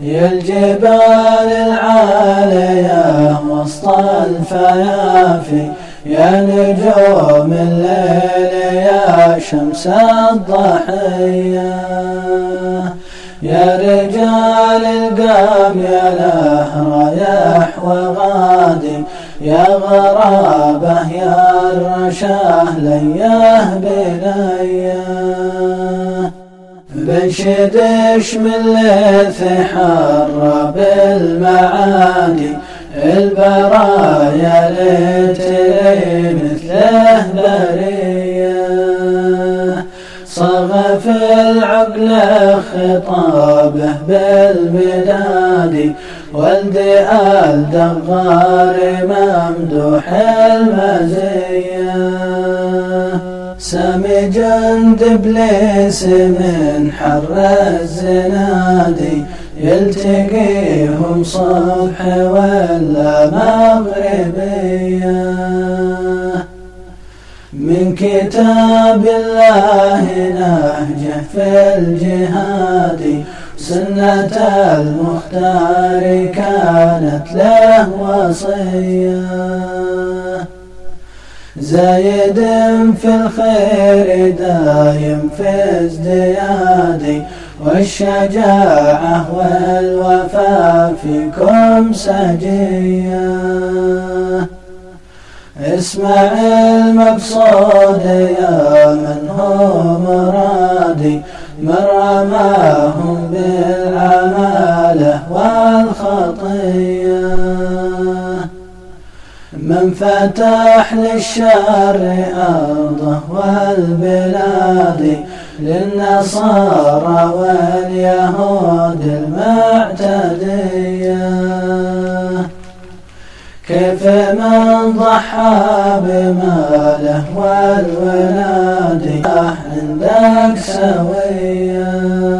يا الجبال العالية وسط الفيافي يا نجوم الليل يا شمس الضحية. يا رجال القام يا له رايح وغادي يا غرابة يا الرشاه ليه بنيه بنشدش من حر بالمعاني البرايا ليتري مثله بريه صغى في العقل خطابه بالمداد ولد الدغار ممدوح المزية. سامي جند ابليس من حر الزنادي يلتقيهم صبح ولا مغربية من كتاب الله نهجه في الجهاد سنة المختار كانت له وصيه زايد في الخير دايم في ازديادي والشجاعة والوفاء فيكم سجية اسمع المقصود يا من هو مرادي من رماهم بالعمالة والخطيه من فتح للشر أرضه والبلاد للنصارى واليهود المعتدية. كيف من ضحى بماله والولاد عندك سويه